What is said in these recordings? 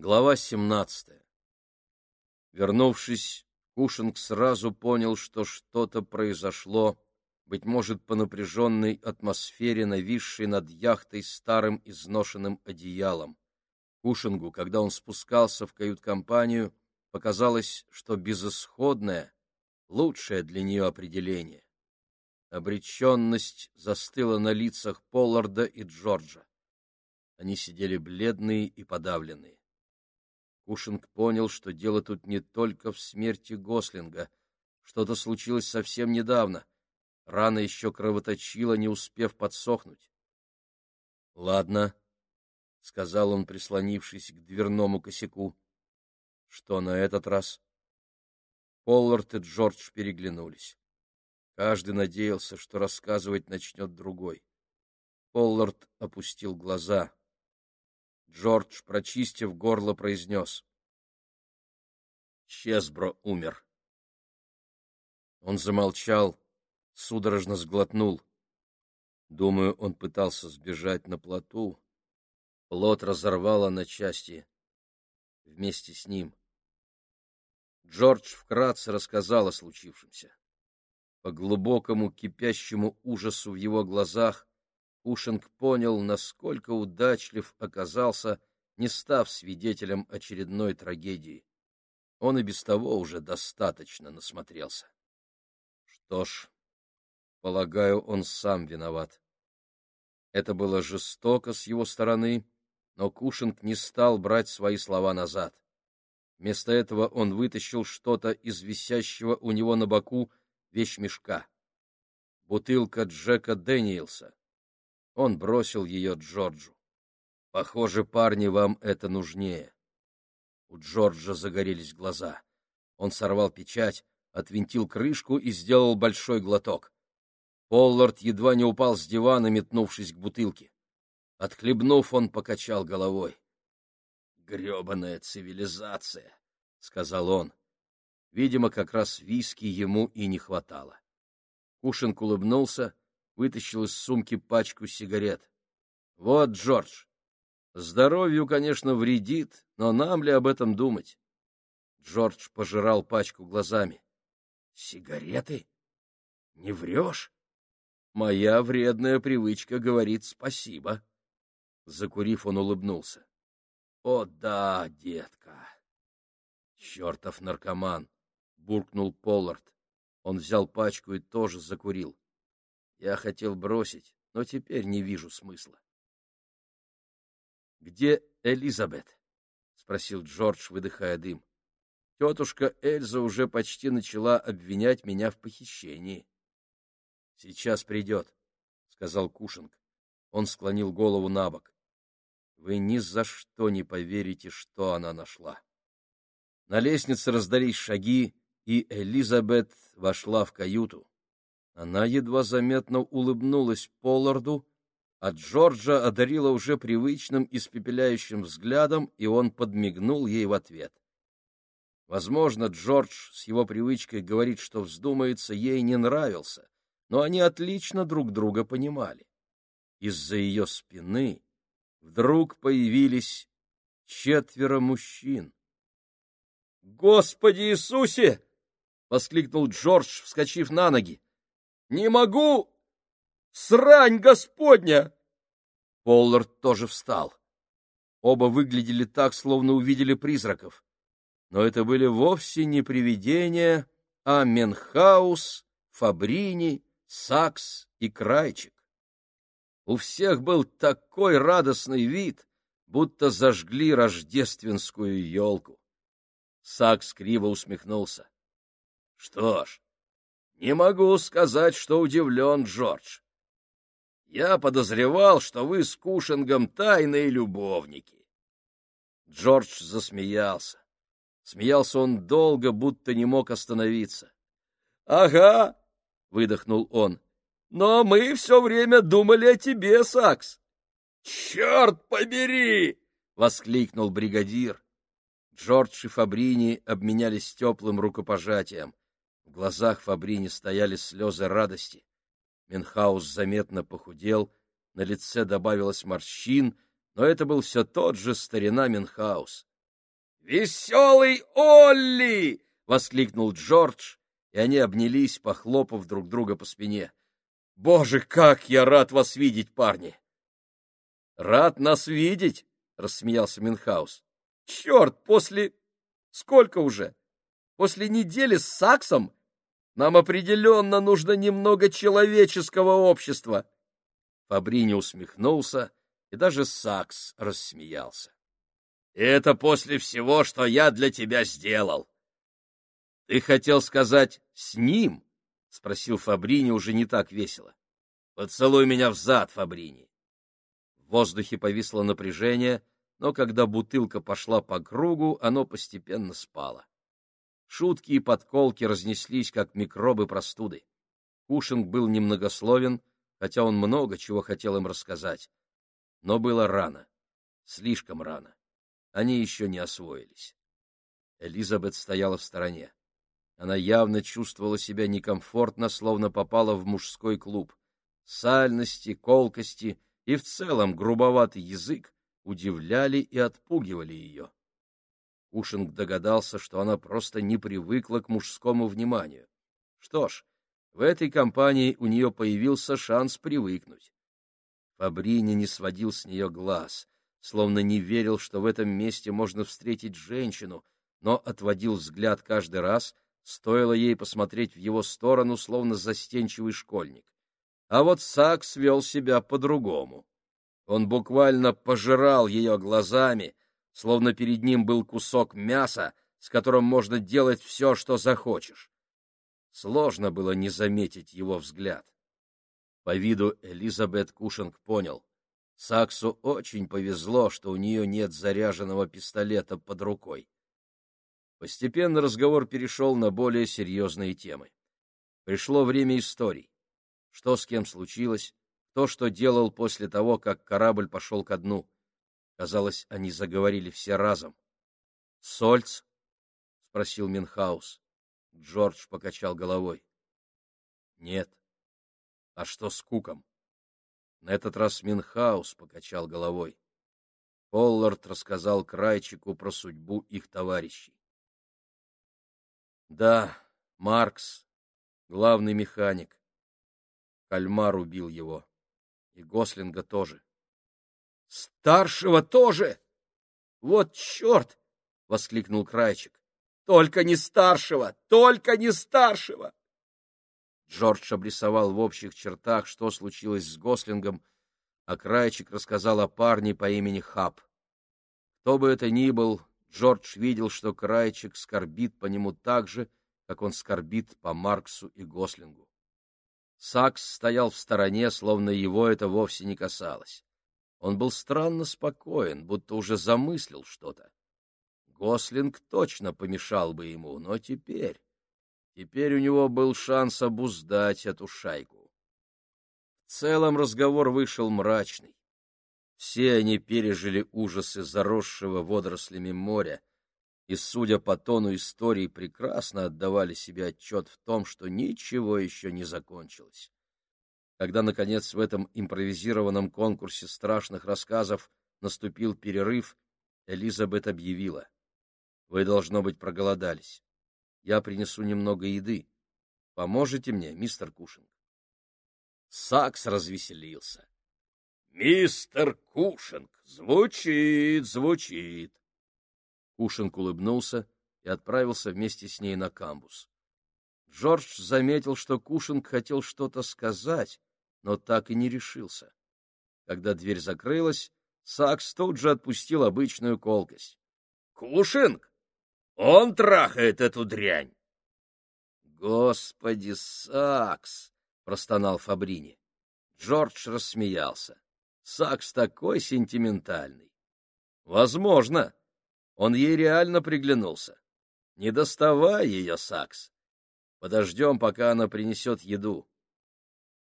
Глава 17. Вернувшись, Кушинг сразу понял, что что-то произошло, быть может, по напряженной атмосфере, нависшей над яхтой старым изношенным одеялом. Кушингу, когда он спускался в кают-компанию, показалось, что безысходное — лучшее для нее определение. Обреченность застыла на лицах Полларда и Джорджа. Они сидели бледные и подавленные. Кушинг понял, что дело тут не только в смерти Гослинга. Что-то случилось совсем недавно. Рана еще кровоточила, не успев подсохнуть. — Ладно, — сказал он, прислонившись к дверному косяку. — Что на этот раз? Поллард и Джордж переглянулись. Каждый надеялся, что рассказывать начнет другой. Поллард опустил глаза. Джордж, прочистив горло, произнес. Чесбро умер. Он замолчал, судорожно сглотнул. Думаю, он пытался сбежать на плоту. Плот разорвало на части вместе с ним. Джордж вкратце рассказал о случившемся. По глубокому кипящему ужасу в его глазах Кушинг понял, насколько удачлив оказался, не став свидетелем очередной трагедии. Он и без того уже достаточно насмотрелся. Что ж, полагаю, он сам виноват. Это было жестоко с его стороны, но Кушинг не стал брать свои слова назад. Вместо этого он вытащил что-то из висящего у него на боку вещмешка. Бутылка Джека Дэниелса. Он бросил ее Джорджу. Похоже, парни, вам это нужнее. У Джорджа загорелись глаза. Он сорвал печать, отвинтил крышку и сделал большой глоток. Поллард едва не упал с дивана, метнувшись к бутылке. Отхлебнув, он покачал головой. «Гребаная цивилизация!» — сказал он. Видимо, как раз виски ему и не хватало. Кушинг улыбнулся, вытащил из сумки пачку сигарет. — Вот, Джордж, здоровью, конечно, вредит, но нам ли об этом думать? Джордж пожирал пачку глазами. — Сигареты? Не врешь? Моя вредная привычка говорит спасибо. Закурив, он улыбнулся. — О да, детка! Чертов наркоман! — буркнул Поллард. Он взял пачку и тоже закурил. Я хотел бросить, но теперь не вижу смысла. — Где Элизабет? — спросил Джордж, выдыхая дым. — Тетушка Эльза уже почти начала обвинять меня в похищении. — Сейчас придет, — сказал Кушинг. Он склонил голову на бок. — Вы ни за что не поверите, что она нашла. На лестнице раздались шаги, и Элизабет вошла в каюту. Она едва заметно улыбнулась Полларду, а Джорджа одарила уже привычным испепеляющим взглядом, и он подмигнул ей в ответ. Возможно, Джордж с его привычкой говорить, что вздумается, ей не нравился, но они отлично друг друга понимали. Из-за ее спины вдруг появились четверо мужчин. «Господи Иисусе!» — воскликнул Джордж, вскочив на ноги. Не могу! Срань господня!» Поллард тоже встал. Оба выглядели так, словно увидели призраков. Но это были вовсе не привидения, а Менхаус, Фабрини, Сакс и Крайчик. У всех был такой радостный вид, будто зажгли рождественскую елку. Сакс криво усмехнулся. — Что ж, не могу сказать, что удивлен, Джордж. Я подозревал, что вы с Кушингом тайные любовники. Джордж засмеялся. Смеялся он долго, будто не мог остановиться. — Ага, — выдохнул он, — но мы все время думали о тебе, Сакс. — Черт побери! — воскликнул бригадир. Джордж и Фабрини обменялись теплым рукопожатием. Глазах Фабрини стояли слезы радости. Менхаус заметно похудел, на лице добавилось морщин, но это был все тот же старина Менхаус. «Веселый Олли!» — воскликнул Джордж, и они обнялись, похлопав друг друга по спине. «Боже, как я рад вас видеть, парни!» «Рад нас видеть!» — рассмеялся Минхаус. «Черт, после... Сколько уже? После недели с Саксом нам определенно нужно немного человеческого общества!» Фабрини усмехнулся, и даже Сакс рассмеялся. «Это после всего, что я для тебя сделал!» «Ты хотел сказать «с ним»?» — спросил Фабрини уже не так весело. «Поцелуй меня в зад, Фабрини!» В воздухе повисло напряжение, но когда бутылка пошла по кругу, оно постепенно спало. Шутки и подколки разнеслись, как микробы простуды. Кушинг был немногословен, хотя он много чего хотел им рассказать. Но было рано, слишком рано. Они еще не освоились. Элизабет стояла в стороне. Она явно чувствовала себя некомфортно, словно попала в мужской клуб. Сальности, колкости и в целом грубоватый язык удивляли и отпугивали ее. Кушинг догадался, что она просто не привыкла к мужскому вниманию. Что ж, в этой компании у нее появился шанс привыкнуть. Фабрини не сводил с нее глаз, словно не верил, что в этом месте можно встретить женщину, но отводил взгляд каждый раз, Стоило ей посмотреть в его сторону, словно застенчивый школьник. А вот Сакс вел себя по-другому. Он буквально пожирал ее глазами, словно перед ним был кусок мяса, с которым можно делать все, что захочешь. Сложно было не заметить его взгляд. По виду Элизабет Кушинг понял. Саксу очень повезло, что у нее нет заряженного пистолета под рукой. Постепенно разговор перешел на более серьезные темы. Пришло время историй. Что с кем случилось, кто что делал после того, как корабль пошел ко дну. Казалось, они заговорили все разом. — Сольц? — спросил Минхаус. Джордж покачал головой. — Нет. — А что с Куком? На этот раз Минхаус покачал головой. Поллард рассказал Крайчику про судьбу их товарищей. Да, Маркс, главный механик. Кальмар убил его. И Гослинга тоже. Старшего тоже! Вот черт! — воскликнул Крайчик. Только не старшего! Только не старшего! Джордж обрисовал в общих чертах, что случилось с Гослингом, а Крайчик рассказал о парне по имени Хаб. Кто бы это ни был, Джордж видел, что Крайчик скорбит по нему так же, как он скорбит по Марксу и Гослингу. Сакс стоял в стороне, словно его это вовсе не касалось. Он был странно спокоен, будто уже замыслил что-то. Гослинг точно помешал бы ему, но теперь... Теперь у него был шанс обуздать эту шайку. В целом разговор вышел мрачный. Все они пережили ужасы заросшего водорослями моря, и, судя по тону истории, прекрасно отдавали себе отчет в том, что ничего еще не закончилось. Когда, наконец, в этом импровизированном конкурсе страшных рассказов наступил перерыв, Элизабет объявила. — Вы, должно быть, проголодались. Я принесу немного еды. Поможете мне, мистер Кушинг? Сакс развеселился. Мистер Кушинг, звучит, звучит. Кушинг улыбнулся и отправился вместе с ней на камбус. Джордж заметил, что Кушинг хотел что-то сказать, но так и не решился. Когда дверь закрылась, Сакс тут же отпустил обычную колкость. — Кушинг! Он трахает эту дрянь! — Господи, Сакс! — простонал Фабрини. Джордж рассмеялся. Сакс такой сентиментальный. Возможно, он ей реально приглянулся. Не доставай ее, Сакс. Подождем, пока она принесет еду.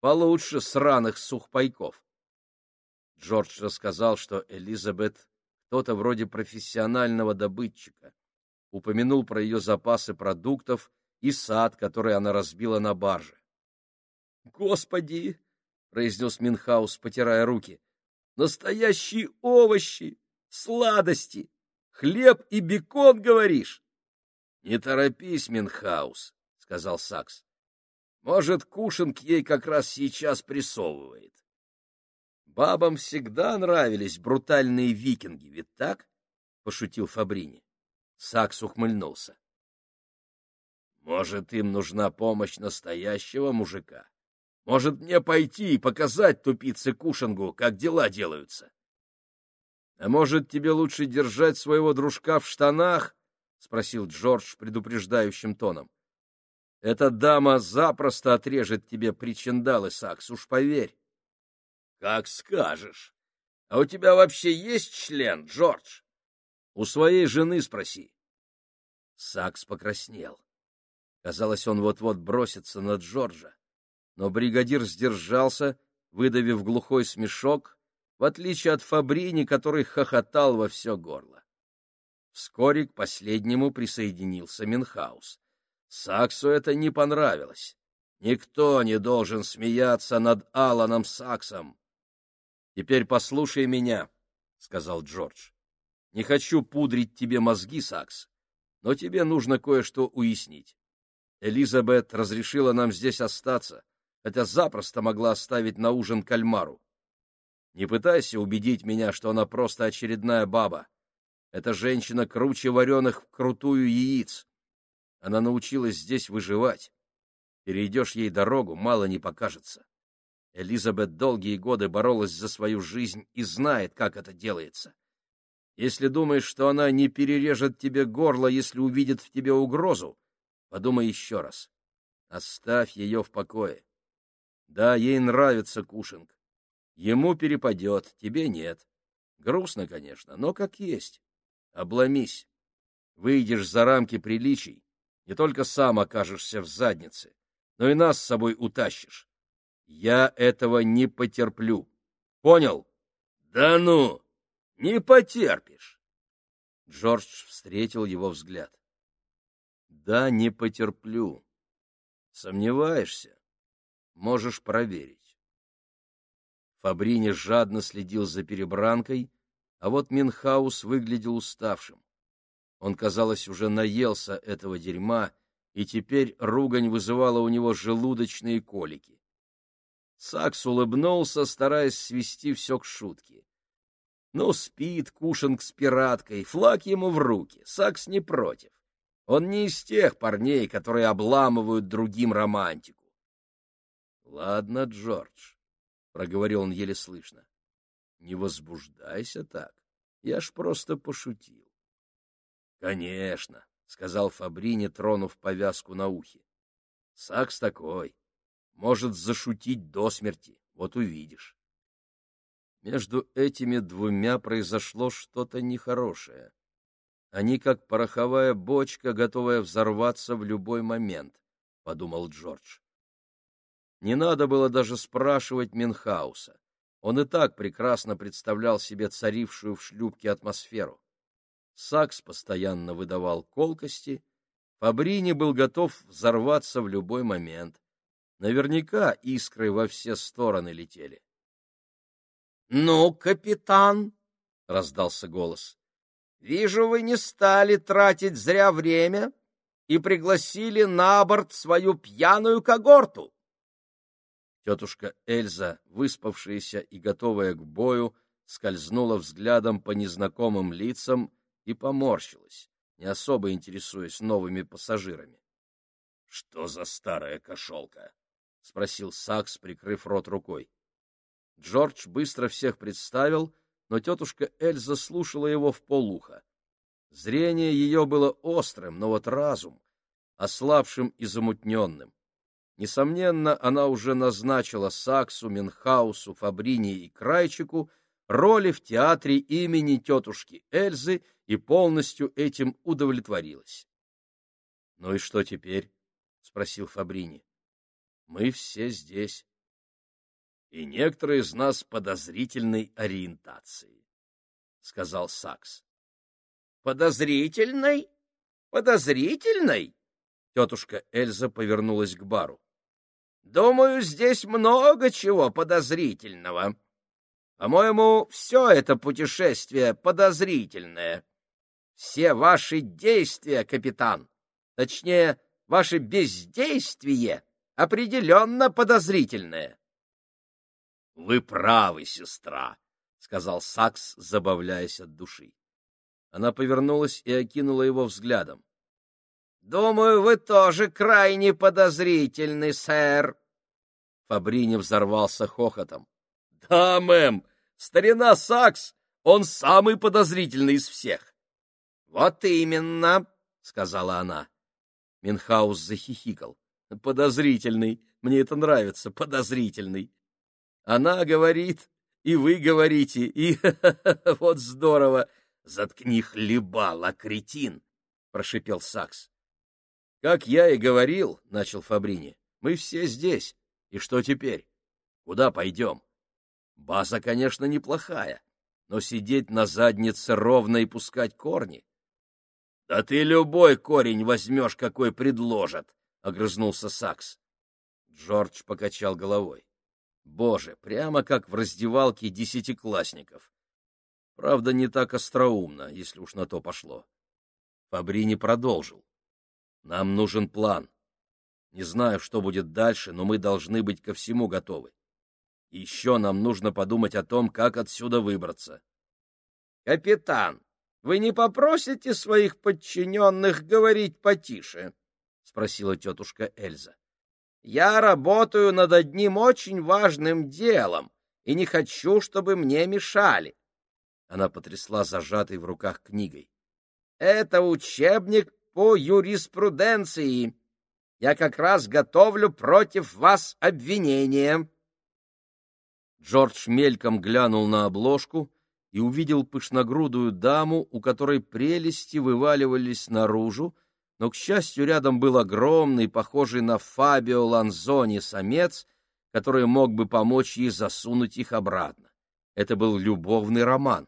Получше сраных сухпайков. Джордж рассказал, что Элизабет кто-то вроде профессионального добытчика. Упомянул про ее запасы продуктов и сад, который она разбила на барже. «Господи!» — произнес Минхаус, потирая руки. Настоящие овощи, сладости, Хлеб и бекон, говоришь? — Не торопись, Минхаус, — сказал Сакс. — Может, Кушинг ей как раз сейчас присовывает. Бабам всегда нравились брутальные викинги, ведь так? — пошутил Фабрини. Сакс ухмыльнулся. — Может, им нужна помощь настоящего мужика? Может, мне пойти и показать тупице Кушингу, как дела делаются? — А может, тебе лучше держать своего дружка в штанах? — спросил Джордж предупреждающим тоном. — Эта дама запросто отрежет тебе причиндалы, Сакс, уж поверь. — Как скажешь. А у тебя вообще есть член, Джордж? У своей жены спроси. Сакс покраснел. Казалось, он вот-вот бросится на Джорджа. Но бригадир сдержался, выдавив глухой смешок, в отличие от Фабрини, который хохотал во все горло. Вскоре к последнему присоединился Минхаус. Саксу это не понравилось. Никто не должен смеяться над Аланом Саксом. — Теперь послушай меня, — сказал Джордж. — Не хочу пудрить тебе мозги, Сакс, но тебе нужно кое-что уяснить. Элизабет разрешила нам здесь остаться, хотя запросто могла оставить на ужин кальмару. Не пытайся убедить меня, что она просто очередная баба. Эта женщина круче вареных вкрутую яиц. Она научилась здесь выживать. Перейдешь ей дорогу, мало не покажется. Элизабет долгие годы боролась за свою жизнь и знает, как это делается. Если думаешь, что она не перережет тебе горло, если увидит в тебе угрозу, подумай еще раз. Оставь ее в покое. Да, ей нравится Кушинг. Ему перепадет, тебе нет. Грустно, конечно, но как есть. Обломись. Выйдешь за рамки приличий, не только сам окажешься в заднице, но и нас с собой утащишь. Я этого не потерплю. Понял? Да ну, не потерпишь. Джордж встретил его взгляд. Да, не потерплю. Сомневаешься? Можешь проверить. Фабрини жадно следил за перебранкой, а вот Минхаус выглядел уставшим. Он, казалось, уже наелся этого дерьма, и теперь ругань вызывала у него желудочные колики. Сакс улыбнулся, стараясь свести все к шутке. Ну, спит Кушинг с пираткой, флаг ему в руки, Сакс не против. Он не из тех парней, которые обламывают другим романтику. — Ладно, Джордж, проговорил он еле слышно. Не возбуждайся так. Я ж просто пошутил. Конечно, сказал Фабрини, тронув повязку на ухе. Сакс такой. Может зашутить до смерти. Вот увидишь. Между этими двумя произошло что-то нехорошее. Они как пороховая бочка, готовая взорваться в любой момент, — подумал Джордж. Не надо было даже спрашивать Минхауса. Он и так прекрасно представлял себе царившую в шлюпке атмосферу. Сакс постоянно выдавал колкости, Фабрини был готов взорваться в любой момент. Наверняка искры во все стороны летели. — Ну, капитан, — раздался голос, — вижу, вы не стали тратить зря время и пригласили на борт свою пьяную когорту. Тетушка Эльза, выспавшаяся и готовая к бою, скользнула взглядом по незнакомым лицам и поморщилась, не особо интересуясь новыми пассажирами. — Что за старая кошелка? — спросил Сакс, прикрыв рот рукой. Джордж быстро всех представил, но тетушка Эльза слушала его в полуха. Зрение ее было острым, но вот разум — ослабшим и замутненным. Несомненно, она уже назначила Саксу, Минхаусу, Фабрини и Крайчику роли в театре имени тетушки Эльзы и полностью этим удовлетворилась. — Ну и что теперь? — спросил Фабрини. — Мы все здесь. И некоторые из нас подозрительной ориентации, — сказал Сакс. — Подозрительной? Подозрительной? Тетушка Эльза повернулась к бару. Думаю, здесь много чего подозрительного. По-моему, все это путешествие подозрительное. все ваши действия, капитан. Точнее, ваше бездействие определенно подозрительное. — Вы правы, сестра, — сказал Сакс, забавляясь от души. Она повернулась и окинула его взглядом. — Думаю, вы тоже крайне подозрительны, сэр. Фабрини взорвался хохотом. — Да, мэм, старина Сакс, он самый подозрительный из всех. — Вот именно, — сказала она. Минхаус захихикал. — Подозрительный, мне это нравится, подозрительный. Она говорит, и вы говорите, и вот здорово. Заткни хлебала, кретин, прошипел Сакс. Как я и говорил, начал Фабрини. Мы все здесь. И что теперь? Куда пойдем? База, конечно, неплохая, но сидеть на заднице ровно и пускать корни? Да ты любой корень возьмешь, какой предложат, огрызнулся Сакс. Джордж покачал головой. Боже, прямо как в раздевалке десятиклассников. Правда, не так остроумно, если уж на то пошло. Фабрини продолжил. Нам нужен план. Не знаю, что будет дальше, но мы должны быть ко всему готовы. Еще нам нужно подумать о том, как отсюда выбраться. — Капитан, вы не попросите своих подчиненных говорить потише? — спросила тетушка Эльза. Я работаю над одним очень важным делом и не хочу, чтобы мне мешали. Она потрясла зажатой в руках книгой. Это учебник по юриспруденции. Я как раз готовлю против вас обвинение. Джордж мельком глянул на обложку и увидел пышногрудую даму, у которой прелести вываливались наружу, но, к счастью, рядом был огромный, похожий на Фабио Ланзони самец, который мог бы помочь ей засунуть их обратно. Это был любовный роман.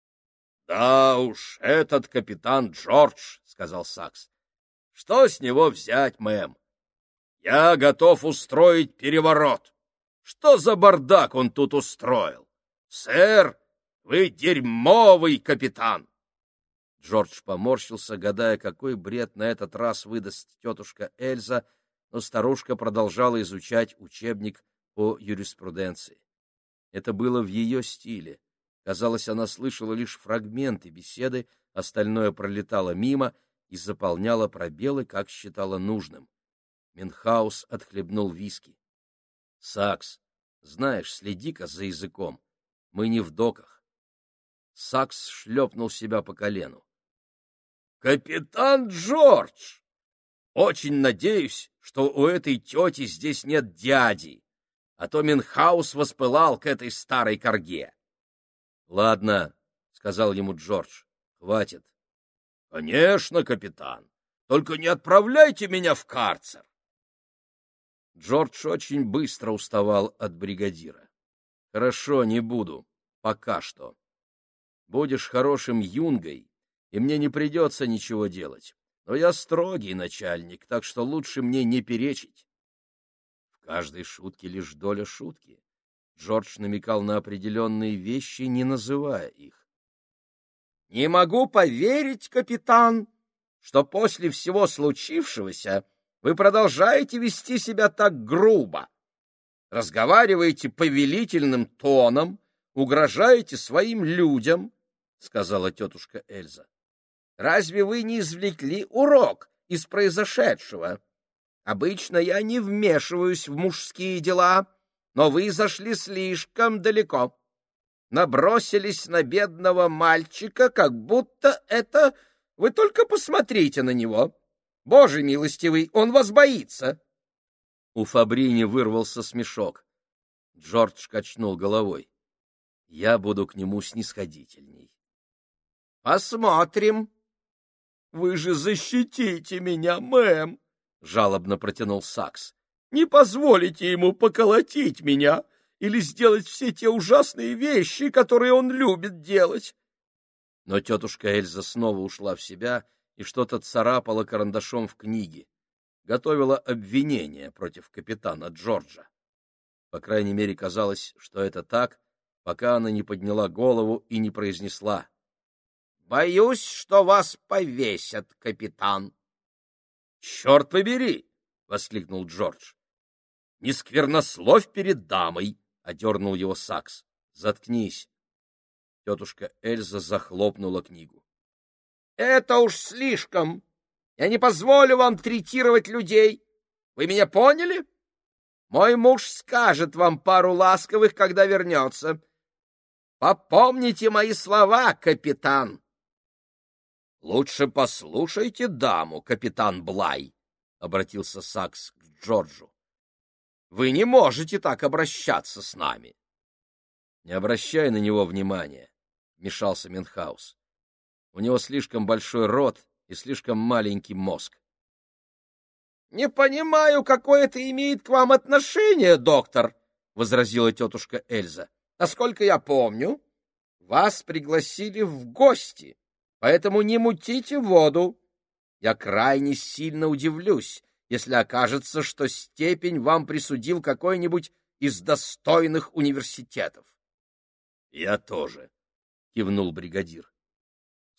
— Да уж, этот капитан Джордж, — сказал Сакс. — Что с него взять, мэм? Я готов устроить переворот. Что за бардак он тут устроил? Сэр, вы дерьмовый капитан! Джордж поморщился, гадая, какой бред на этот раз выдаст тетушка Эльза, но старушка продолжала изучать учебник по юриспруденции. Это было в ее стиле. Казалось, она слышала лишь фрагменты беседы, остальное пролетало мимо и заполняло пробелы, как считала нужным. Минхаус отхлебнул виски. — Сакс, знаешь, следи-ка за языком. Мы не в доках. Сакс шлепнул себя по колену. Капитан Джордж! Очень надеюсь, что у этой тети здесь нет дяди, а то Минхаус воспылал к этой старой корге. — Ладно, — сказал ему Джордж, — хватит. — Конечно, капитан, только не отправляйте меня в карцер. Джордж очень быстро уставал от бригадира. — Хорошо, не буду. Пока что. Будешь хорошим юнгой, и мне не придется ничего делать. Но я строгий начальник, так что лучше мне не перечить. В каждой шутке лишь доля шутки. Джордж намекал на определенные вещи, не называя их. — Не могу поверить, капитан, что после всего случившегося вы продолжаете вести себя так грубо. Разговариваете повелительным тоном, угрожаете своим людям, — сказала тетушка Эльза. Разве вы не извлекли урок из произошедшего? Обычно я не вмешиваюсь в мужские дела, но вы зашли слишком далеко. Набросились на бедного мальчика, как будто это... Вы только посмотрите на него. Боже милостивый, он вас боится. У Фабрини вырвался смешок. Джордж качнул головой. Я буду к нему снисходительней. — Посмотрим, вы же защитите меня, мэм, — жалобно протянул Сакс. — Не позволите ему поколотить меня или сделать все те ужасные вещи, которые он любит делать. Но тетушка Эльза снова ушла в себя и что-то царапала карандашом в книге. Готовила обвинение против капитана Джорджа. По крайней мере, казалось, что это так, пока она не подняла голову и не произнесла. Боюсь, что вас повесят, капитан. — Черт побери! — воскликнул Джордж. — Не сквернословь перед дамой! — одернул его Сакс. — Заткнись. Тетушка Эльза захлопнула книгу. — Это уж слишком! Я не позволю вам третировать людей. Вы меня поняли? Мой муж скажет вам пару ласковых, когда вернется. Попомните мои слова, капитан. — Лучше послушайте даму, капитан Блай, — обратился Сакс к Джорджу. — Вы не можете так обращаться с нами. — Не обращай на него внимания, — мешался Минхаус. У него слишком большой рот и слишком маленький мозг. — Не понимаю, какое это имеет к вам отношение, доктор, — возразила тетушка Эльза. — Насколько я помню, вас пригласили в гости. Поэтому не мутите воду. Я крайне сильно удивлюсь, если окажется, что степень вам присудил какой-нибудь из достойных университетов. — Я тоже, — кивнул бригадир. —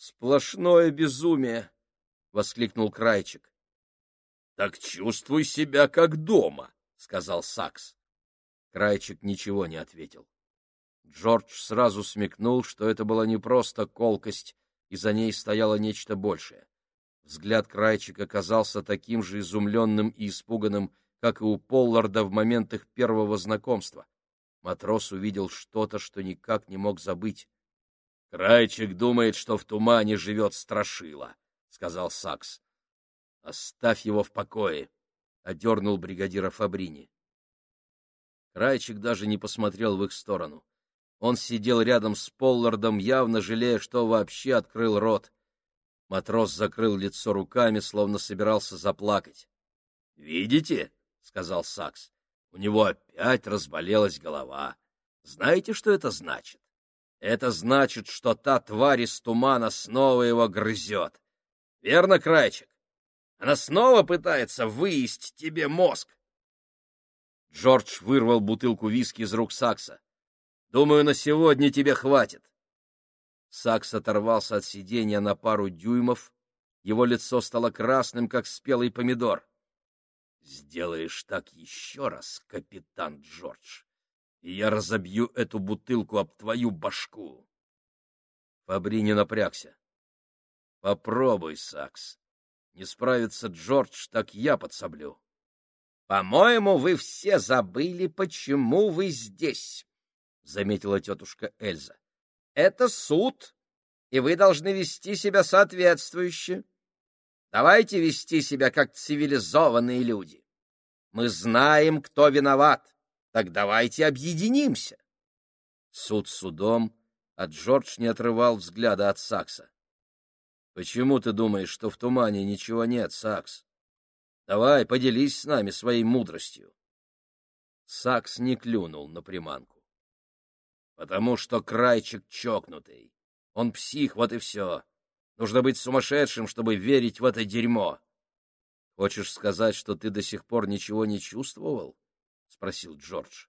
Сплошное безумие, — воскликнул Крайчик. — Так чувствуй себя как дома, — сказал Сакс. Крайчик ничего не ответил. Джордж сразу смекнул, что это была не просто колкость, и за ней стояло нечто большее. Взгляд Крайчика казался таким же изумленным и испуганным, как и у Полларда в момент их первого знакомства. Матрос увидел что-то, что никак не мог забыть. — Крайчик думает, что в тумане живет страшила, — сказал Сакс. — Оставь его в покое, — одернул бригадира Фабрини. Крайчик даже не посмотрел в их сторону. Он сидел рядом с Поллардом, явно жалея, что вообще открыл рот. Матрос закрыл лицо руками, словно собирался заплакать. — Видите? — сказал Сакс. — У него опять разболелась голова. Знаете, что это значит? Это значит, что та тварь из тумана снова его грызет. Верно, Крайчик? Она снова пытается выесть тебе мозг. Джордж вырвал бутылку виски из рук Сакса. Думаю, на сегодня тебе хватит. Сакс оторвался от сиденья на пару дюймов. Его лицо стало красным, как спелый помидор. — Сделаешь так еще раз, капитан Джордж, и я разобью эту бутылку об твою башку. Фабрини напрягся. — Попробуй, Сакс. Не справится Джордж, так я подсоблю. — По-моему, вы все забыли, почему вы здесь. — заметила тетушка Эльза. — Это суд, и вы должны вести себя соответствующе. Давайте вести себя как цивилизованные люди. Мы знаем, кто виноват, так давайте объединимся. Суд судом, а Джордж не отрывал взгляда от Сакса. — Почему ты думаешь, что в тумане ничего нет, Сакс? Давай, поделись с нами своей мудростью. Сакс не клюнул на приманку потому что крайчик чокнутый. Он псих, вот и все. Нужно быть сумасшедшим, чтобы верить в это дерьмо. — Хочешь сказать, что ты до сих пор ничего не чувствовал? — спросил Джордж.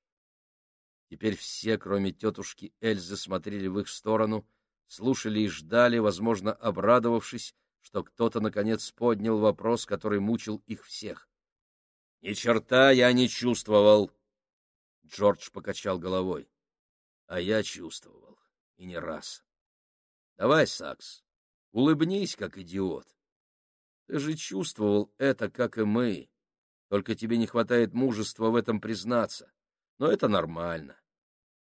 Теперь все, кроме тетушки Эльзы, смотрели в их сторону, слушали и ждали, возможно, обрадовавшись, что кто-то, наконец, поднял вопрос, который мучил их всех. — Ни черта я не чувствовал! Джордж покачал головой. А я чувствовал, и не раз. Давай, Сакс, улыбнись, как идиот. Ты же чувствовал это, как и мы, только тебе не хватает мужества в этом признаться. Но это нормально.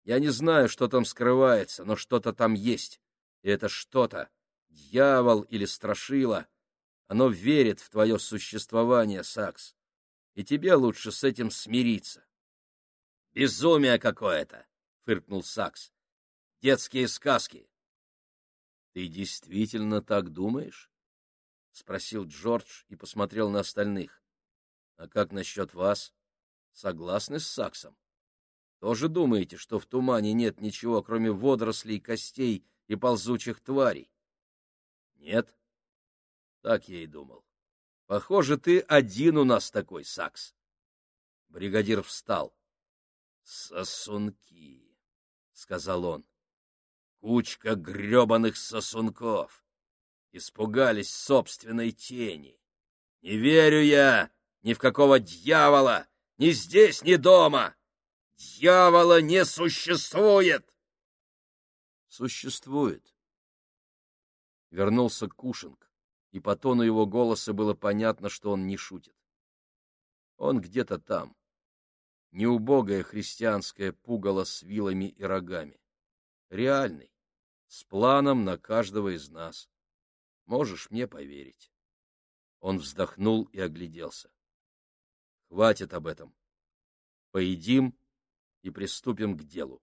Я не знаю, что там скрывается, но что-то там есть. И это что-то, дьявол или страшило, оно верит в твое существование, Сакс. И тебе лучше с этим смириться. Безумие какое-то! фыркнул Сакс. Детские сказки. Ты действительно так думаешь? спросил Джордж и посмотрел на остальных. А как насчет вас? Согласны с Саксом? Тоже думаете, что в тумане нет ничего, кроме водорослей, костей и ползучих тварей? Нет? Так я и думал. Похоже, ты один у нас такой, Сакс. Бригадир встал. Сосунки. — сказал он. — Кучка гребаных сосунков. испугались собственной тени. Не верю я ни в какого дьявола, ни здесь, ни дома. Дьявола не существует. Существует. Вернулся Кушинг, и по тону его голоса было понятно, что он не шутит. Он где-то там. Неубогое христианское пугало с вилами и рогами. Реальный, с планом на каждого из нас. Можешь мне поверить. Он вздохнул и огляделся. Хватит об этом. Поедим и приступим к делу.